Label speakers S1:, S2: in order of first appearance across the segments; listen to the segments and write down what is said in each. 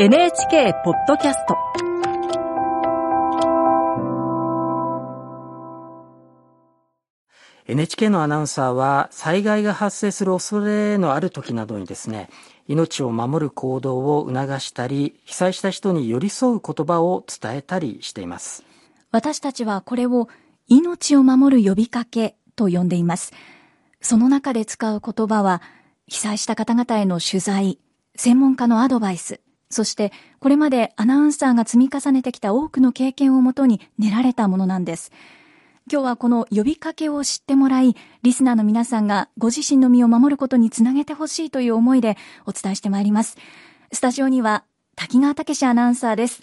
S1: NHK ポッドキャスト「
S2: NHK のアナウンサーは災害が発生する恐れのある時などにですね命を守る行動を促したり被災した人に寄り添う言葉を伝えたりしています。
S3: 私たちはこれを命を守る呼びかけと呼んでいます。その中で使う言葉は被災した方々への取材専門家のアドバイスそしてこれまでアナウンサーが積み重ねてきた多くの経験をもとに練られたものなんです。今日はこの呼びかけを知ってもらい、リスナーの皆さんがご自身の身を守ることにつなげてほしいという思いでお伝えしてまいります。スタジオには滝川武アナウンサーです。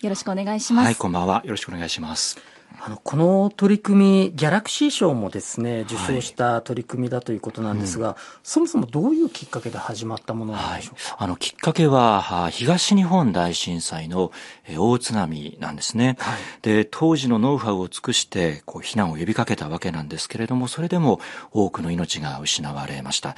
S3: よろしくお願いします。
S4: はい、こんばんは。よろしくお願いします。
S2: あのこの取り組み、ギャラクシー賞もですね受賞した取り組みだということなんですが、はいうん、そもそもどういうきっかけで始まったものなんでしょうか、
S4: はい、あのきっかけは東日本大震災の大津波なんですね、はい、で当時のノウハウを尽くしてこう避難を呼びかけたわけなんですけれどもそれでも多くの命が失われました、うん、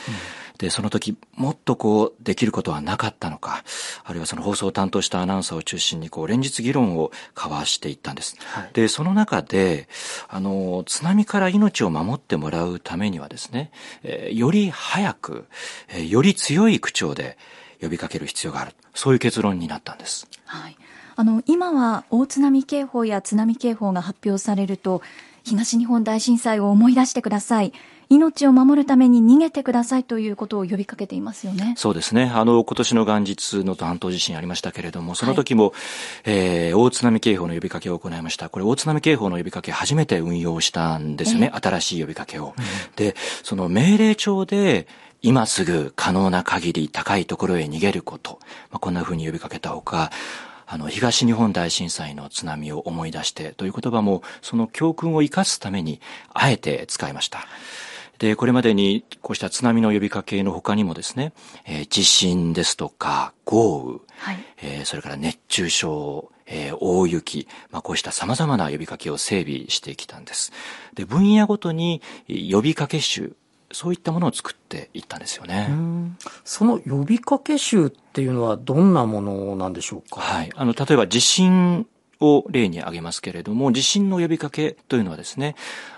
S4: でその時もっとこうできることはなかったのかあるいはその放送を担当したアナウンサーを中心にこう連日議論を交わしていったんです、でその中で、あの、津波から命を守ってもらうためにはですね、えー、より早く、えー、より強い口調で呼びかける必要がある。そういう結論になったんです。
S3: はい。あの、今は大津波警報や津波警報が発表されると、東日本大震災を思い出してください。命を守るために逃げてくださいということを呼びかけていますよね。
S4: そうですね。あの、今年の元日の担当地震ありましたけれども、その時も、はい、えー、大津波警報の呼びかけを行いました。これ、大津波警報の呼びかけ初めて運用したんですよね。えー、新しい呼びかけを。うん、で、その命令帳で、今すぐ可能な限り高いところへ逃げること。まあ、こんな風に呼びかけたほか、あの、東日本大震災の津波を思い出してという言葉も、その教訓を生かすために、あえて使いました。で、これまでにこうした津波の呼びかけの他にもですね、えー、地震ですとか豪雨、はい、えー、それから熱中症、えー、大雪、まあ、こうした様々な呼びかけを整備してきたんです。で、分野ごとに呼びかけ集、そういったものを作っていったんですよね。
S2: その呼びかけ集っていうのはどんなものなんでしょうか？
S4: はい。あの、例えば地震を例に挙げますけれども、地震の呼びかけというのはですね、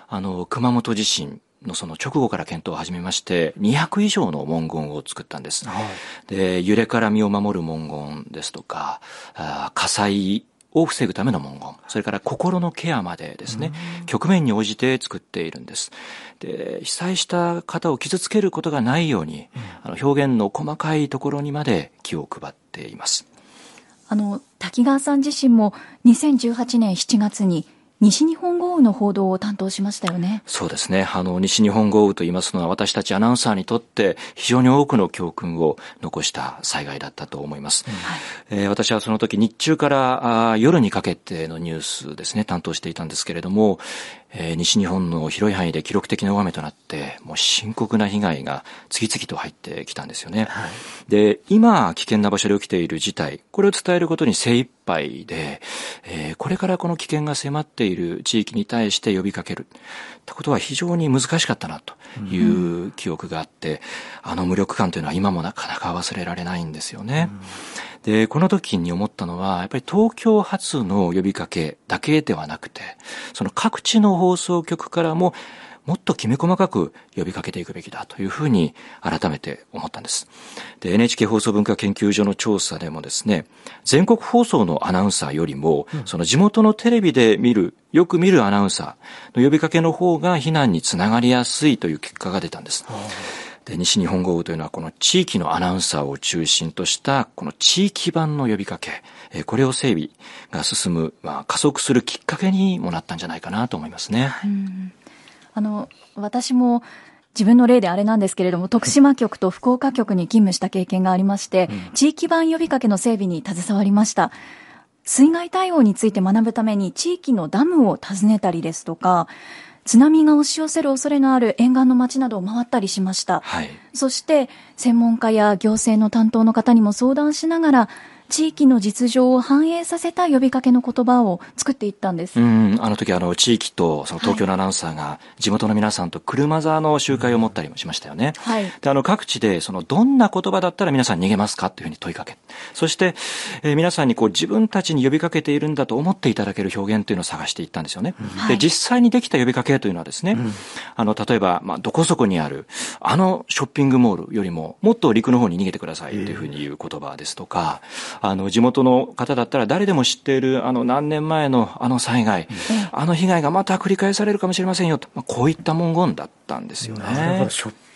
S4: あの、熊本地震のその直後から検討を始めまして、200以上の文言を作ったんです。はい、で、揺れから身を守る文言ですとか、あ火災を防ぐための文言、それから心のケアまでですね、局面に応じて作っているんです。で、被災した方を傷つけることがないように、あの表現の細かいところにまで気を配っています。
S3: あの、滝川さん自身も2018年7月に西日本豪雨の報道を担当しましたよね。
S4: そうですね。あの、西日本豪雨と言いますのは私たちアナウンサーにとって非常に多くの教訓を残した災害だったと思います。うん、えー、私はその時日中からあ夜にかけてのニュースですね、担当していたんですけれども、えー、西日本の広い範囲で記録的な大雨となって、もう深刻な被害が次々と入ってきたんですよね。はい、で、今危険な場所で起きている事態、これを伝えることに精一杯で、えー、これからこの危険が迫っている地域に対して呼びかけるってことは非常に難しかったなという記憶があって、うん、あの無力感というのは今もなかなか忘れられないんですよね。うんで、この時に思ったのは、やっぱり東京発の呼びかけだけではなくて、その各地の放送局からも、もっときめ細かく呼びかけていくべきだというふうに改めて思ったんです。で、NHK 放送文化研究所の調査でもですね、全国放送のアナウンサーよりも、うん、その地元のテレビで見る、よく見るアナウンサーの呼びかけの方が避難につながりやすいという結果が出たんです。で、西日本豪雨というのはこの地域のアナウンサーを中心としたこの地域版の呼びかけ、これを整備が進む、まあ、加速するきっかけにもなったんじゃないかなと思いますね。
S3: あの、私も自分の例であれなんですけれども、徳島局と福岡局に勤務した経験がありまして、うん、地域版呼びかけの整備に携わりました。水害対応について学ぶために地域のダムを訪ねたりですとか、津波が押し寄せる恐れのある沿岸の町などを回ったりしました。はい、そして専門家や行政の担当の方にも相談しながら地域の実情を反映させた呼びかけの言葉を作っていったんです。
S4: うん、あの時あの地域とその東京のアナウンサーが地元の皆さんと車座の集会を持ったりもしましたよね。はい。で、あの各地でそのどんな言葉だったら皆さん逃げますかっていうふうに問いかけ、そして、えー、皆さんにこう自分たちに呼びかけているんだと思っていただける表現というのを探していったんですよね。はい、で、実際にできた呼びかけというのはですね、うん、あの例えばまあどこそこにあるあのショッピングモールよりももっと陸の方に逃げてくださいというふうに言う言葉ですとか、あの地元の方だったら誰でも知っているあの何年前のあの災害、あの被害がまた繰り返されるかもしれませんよと、まあ、こういった文言だったんですよね。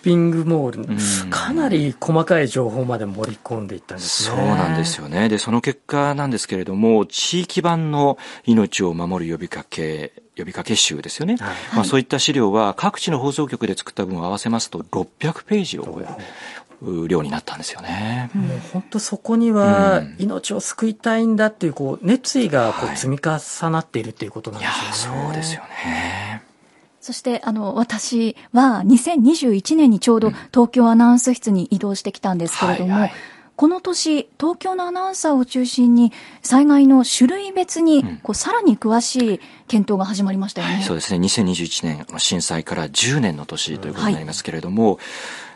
S2: ピングモール、うん、かなり細かい情報まで盛り込んでいったんです
S4: ね。そうなんですよね。で、その結果なんですけれども、地域版の命を守る呼びかけ、呼びかけ集ですよね。はい、まあ、そういった資料は各地の放送局で作った分を合わせますと600ページを超える。量になったんですよね。
S2: もう本当そこには命を救いたいんだっていうこう熱意がこう積み重なっているっていうことなんですよね。
S4: はい、そうですよね。
S3: そして、あの、私は2021年にちょうど東京アナウンス室に移動してきたんですけれども、はいはいこの年、東京のアナウンサーを中心に、災害の種類別に、こう、さらに詳しい検討が始まりましたよね。はい、
S4: そうですね。2021年、震災から10年の年ということになりますけれども、はい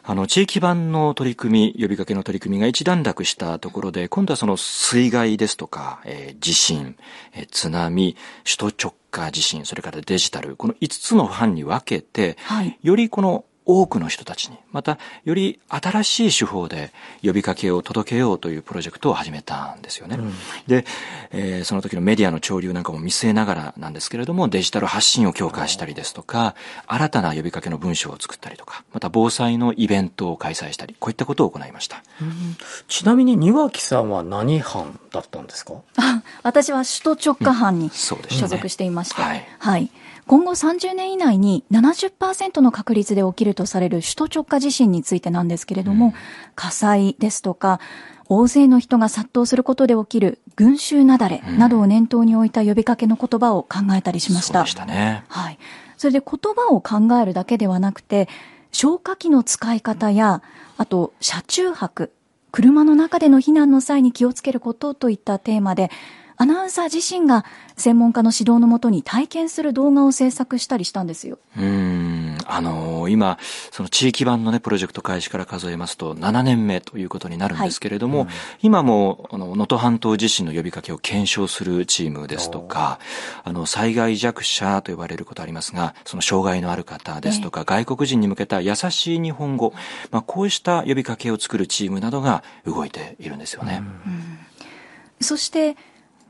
S4: あの、地域版の取り組み、呼びかけの取り組みが一段落したところで、今度はその水害ですとか、えー、地震、えー、津波、首都直下地震、それからデジタル、この5つの班に分けて、はい、よりこの多くの人たちに、またより新しい手法で呼びかけを届けようというプロジェクトを始めたんですよね。うん、で、えー、その時のメディアの潮流なんかも見据えながらなんですけれども、デジタル発信を強化したりですとか、新たな呼びかけの文章を作ったりとか、また防災のイベントを開催したり、こういったことを行いました。うん、
S2: ちなみに庭木さんは何班だったんですか？
S3: あ私は首都直下班に、所属していまして、はい、はい今後30年以内に70%の確率で起きるとされる首都直下地震についてなんですけれども、うん、火災ですとか、大勢の人が殺到することで起きる群衆雪崩などを念頭に置いた呼びかけの言葉を考えたりしました。
S4: そうでしたね。
S3: はい。それで言葉を考えるだけではなくて、消火器の使い方や、あと車中泊、車の中での避難の際に気をつけることといったテーマで、アナウンサー自身が専門家の指導のもとに体験する動画を制作したりしたんですよ。
S4: うん、あのー、今、その地域版のね、プロジェクト開始から数えますと7年目ということになるんですけれども、はい。うん、今も、あの、能登半島地震の呼びかけを検証するチームですとか、あの、災害弱者と呼ばれることありますが、その障害のある方ですとか、ね、外国人に向けた優しい日本語、まあ、こうした呼びかけを作るチームなどが動いているんですよね。うん、
S3: そして、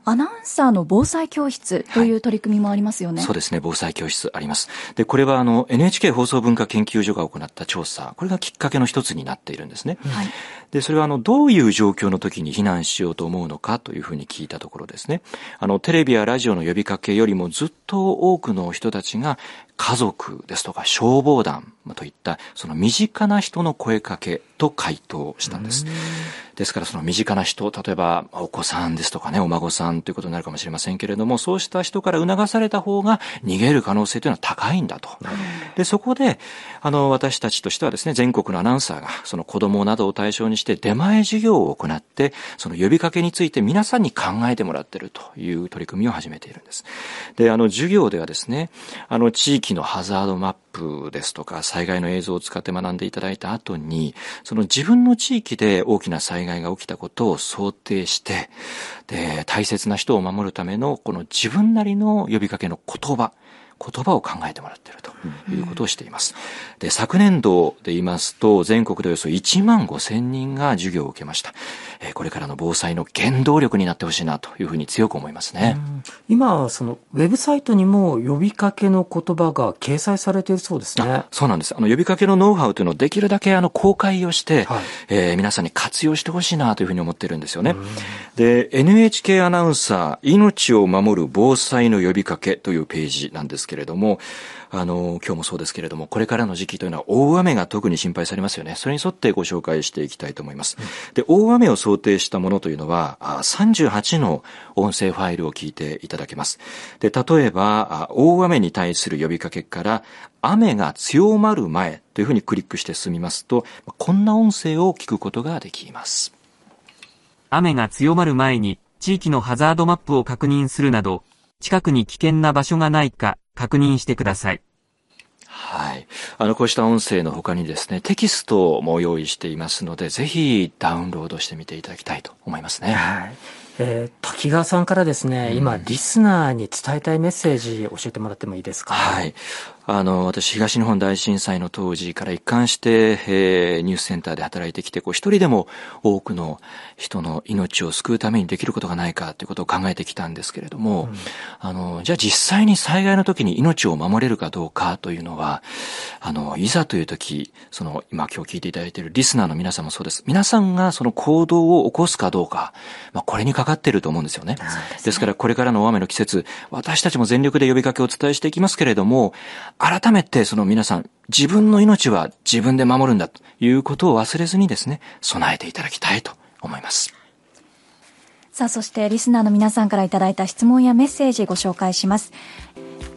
S3: アナウンサーの防災教室という取り組みもありますよね、
S4: はい、そうですね、防災教室あります。で、これはあの NHK 放送文化研究所が行った調査、これがきっかけの一つになっているんですね。はい、で、それはあの、どういう状況の時に避難しようと思うのかというふうに聞いたところですね。あの、テレビやラジオの呼びかけよりもずっと多くの人たちが家族ですとか消防団といったその身近な人の声かけと回答したんです。ですからその身近な人、例えばお子さんですとかね、お孫さんということになるかもしれませんけれども、そうした人から促された方が逃げる可能性というのは高いんだと。で、そこで、あの、私たちとしてはですね、全国のアナウンサーがその子供などを対象にして出前授業を行って、その呼びかけについて皆さんに考えてもらっているという取り組みを始めているんです。で、あの、授業ではですね、あの、地域のハザードマップですとか、災害の映像を使って学んでいただいた後に、その自分の地域で大きな災害が起きたことを想定して、で、大切な人を守るための、この自分なりの呼びかけの言葉、言葉を考えてもらっているということをしています。で、昨年度で言いますと、全国でおよそ1万5千人が授業を受けました。えこれからの防災の原動力になってほしいなというふうに強く思いますね。
S2: 今、そのウェブサイトにも呼びかけの言葉が掲載されているそうですね。
S4: そうなんです。あの、呼びかけのノウハウというのをできるだけあの、公開をして、はい、えー、皆さんに活用してほしいなというふうに思ってるんですよね。で、NHK アナウンサー、命を守る防災の呼びかけというページなんですけけれども、あの、今日もそうですけれども、これからの時期というのは大雨が特に心配されますよね。それに沿ってご紹介していきたいと思います。で、大雨を想定したものというのは、38の音声ファイルを聞いていただけます。で、例えば、大雨に対する呼びかけから、雨が強まる前というふうにクリックして進みますと、こんな音声を聞くことができます。
S5: 雨が強まる前に、地域のハザードマップを確認するなど、近くに危険な場所がないか確認してください。
S4: はい。あの、こうした音声の他にですね、テキストも用意していますので、ぜひダウンロードしてみていただきたいと思いますね。
S2: はい。えー、滝川さんからですね、うん、今、リスナーに伝えたいメッセージ教えてもらってもいいですか？
S4: はい。あの、私、東日本大震災の当時から一貫して、えー、ニュースセンターで働いてきて、こう、一人でも多くの人の命を救うためにできることがないかということを考えてきたんですけれども、うん、あの、じゃあ実際に災害の時に命を守れるかどうかというのは、あの、いざという時、その、今今日聞いていただいているリスナーの皆さんもそうです。皆さんがその行動を起こすかどうか、まあ、これにかかっていると思うんですよね。ですねですから、これからの大雨の季節、私たちも全力で呼びかけをお伝えしていきますけれども、改めてその皆さん、自分の命は自分で守るんだということを忘れずにですね、備えていただきたいと思います。
S3: さあ、そしてリスナーの皆さんからいただいた質問やメッセージご紹介します。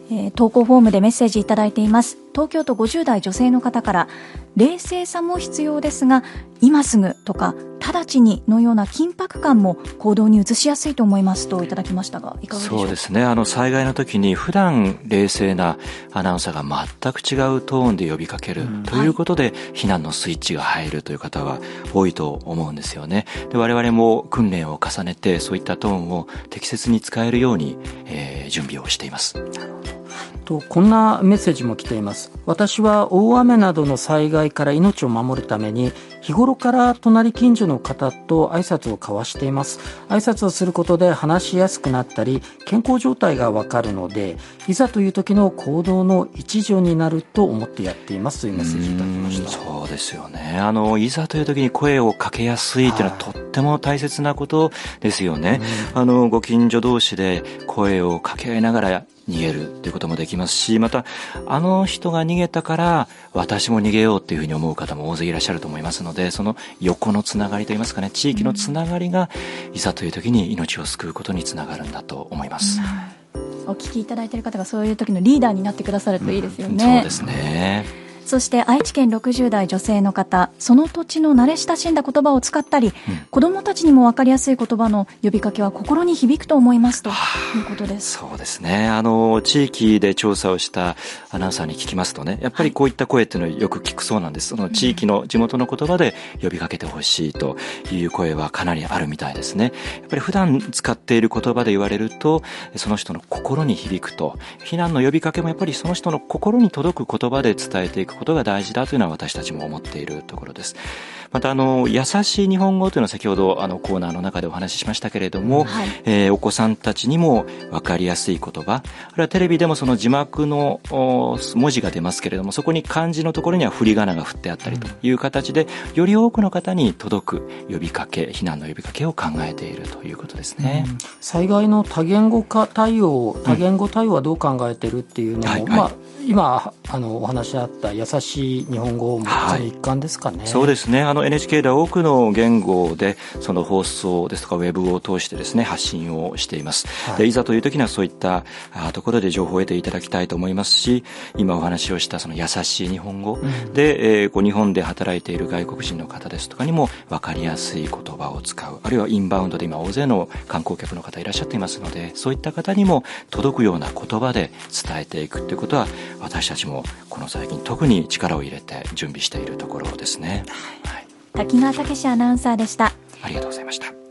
S3: えー、投稿フォームでメッセージいただいています。東京都50代女性の方から、冷静さも必要ですが、今すぐとか、直ちにのような緊迫感も行動に移しやすいと思いますといただきましたが、いかがでしょう
S4: そうですね。あの、災害の時に普段冷静なアナウンサーが全く違うトーンで呼びかける、うん、ということで、はい、避難のスイッチが入るという方は多いと思うんですよね。で我々も訓練を重ねて、そういったトーンを適切に使えるように、えー、準備をしています。
S2: とこんなメッセージも来ています。私は大雨などの災害から命を守るために日頃から隣近所の方と挨拶を交わしています。挨拶をすることで話しやすくなったり健康状態がわかるのでいざという時の行動の一助になると思ってやっていますというメッセージいただきました。
S4: そうですよね。あのいざという時に声をかけやすいというのはとっても大切なことですよね、あのご近所同士で声を掛け合いながら逃げるということもできますし、また、あの人が逃げたから、私も逃げようっていうふうに思う方も大勢いらっしゃると思いますので、その横のつながりといいますかね、地域のつながりが、いざという時に命を救うことにつながるんだと思います。
S3: お聞きいただいている方がそういう時のリーダーになってくださるといいですよね。うん、
S4: そうですね。
S3: そして愛知県60代女性の方、その土地の慣れ親しんだ言葉を使ったり、うん、子供たちにも分かりやすい言葉の呼びかけは心に響くと思いますということです。
S4: そうですね。あの、地域で調査をしたアナウンサーに聞きますとね、やっぱりこういった声っていうのはよく聞くそうなんです。その地域の地元の言葉で呼びかけてほしいという声はかなりあるみたいですね。やっぱり普段使っている言葉で言われると、その人の心に響くと、避難の呼びかけもやっぱりその人の心に届く言葉で伝えていくことが大事だというのは私たちも思っているところです。またあの優しい日本語というのは先ほどあのコーナーの中でお話ししましたけれども、はい、えー、お子さんたちにも分かりやすい言葉あるいはテレビでもその字幕の文字が出ますけれどもそこに漢字のところには振り仮名が振ってあったりという形で、より多くの方に届く呼びかけ避難の呼びかけを考えているということですね、うん、
S2: 災害の多言語化対応多言語対応はどう考えてるっていうのも、はいはい、まあ今あのお話あった優しい日本語もその一環ですかね、はい、
S4: そうですね。あの NHK では多くの言語でその放送ですとかウェブを通してですね発信をしています、はい、でいざという時にはそういったところで情報を得ていただきたいと思いますし今お話をしたその優しい日本語で、うん、えー、こう日本で働いている外国人の方ですとかにも分かりやすい言葉を使う。あるいはインバウンドで今大勢の観光客の方いらっしゃっていますのでそういった方にも届くような言葉で伝えていくということは私たちもこの最近特に力を入れて準備しているところですね。はい、
S3: 滝川武史アナウンサーでした。
S4: ありがとうございました。